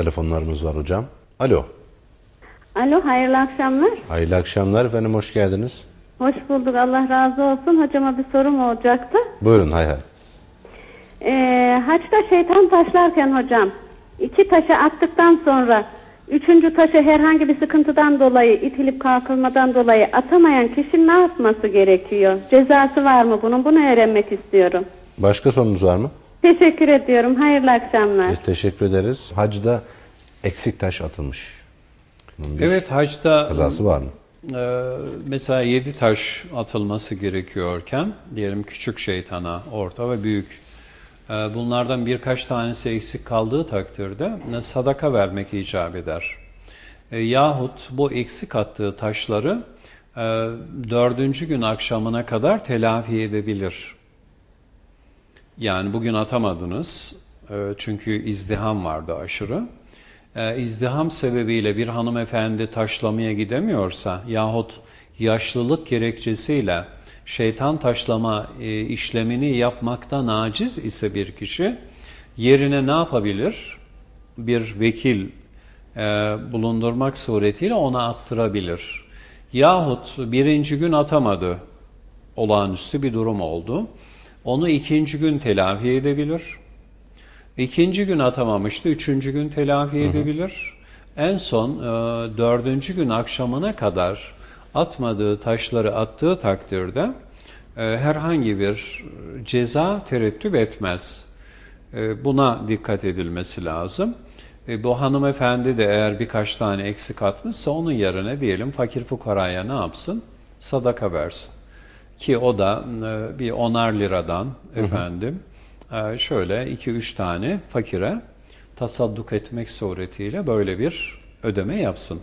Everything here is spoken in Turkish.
telefonlarımız var hocam. Alo. Alo, hayırlı akşamlar. Hayırlı akşamlar efendim hoş geldiniz. Hoş bulduk, Allah razı olsun. Hocama bir sorum olacaktı. Buyurun hay hay. Ee, haçta şeytan taşlarken hocam, iki taşı attıktan sonra üçüncü taşı herhangi bir sıkıntıdan dolayı, itilip kalkılmadan dolayı atamayan kişi ne yapması gerekiyor? Cezası var mı bunun? Bunu öğrenmek istiyorum. Başka sorunuz var mı? Teşekkür ediyorum. Hayırlı akşamlar. Biz teşekkür ederiz. Hacda eksik taş atılmış. Bunun bir Evet hacda kazası var mı? e, mesela yedi taş atılması gerekiyorken diyelim küçük şeytana, orta ve büyük e, bunlardan birkaç tanesi eksik kaldığı takdirde e, sadaka vermek icap eder. E, yahut bu eksik attığı taşları e, dördüncü gün akşamına kadar telafi edebilir. Yani bugün atamadınız e, çünkü izdiham vardı aşırı. E, izdiham sebebiyle bir hanımefendi taşlamaya gidemiyorsa yahut yaşlılık gerekçesiyle şeytan taşlama e, işlemini yapmaktan aciz ise bir kişi yerine ne yapabilir? Bir vekil bulundurmak suretiyle ona attırabilir. Yahut birinci gün atamadı, olağanüstü bir durum oldu. Onu ikinci gün telafi edebilir. İkinci gün atamamıştı, üçüncü gün telafi edebilir. En son e, dördüncü gün akşamına kadar atmadığı taşları attığı takdirde e, herhangi bir ceza terettüp etmez. E, buna dikkat edilmesi lazım. E, bu hanımefendi de eğer birkaç tane eksik atmışsa onun yerine diyelim fakir fukaraya ne yapsın? Sadaka versin. Ki o da e, bir onar liradan efendim e, şöyle iki üç tane fakire tasadduk etmek suretiyle böyle bir ödeme yapsın.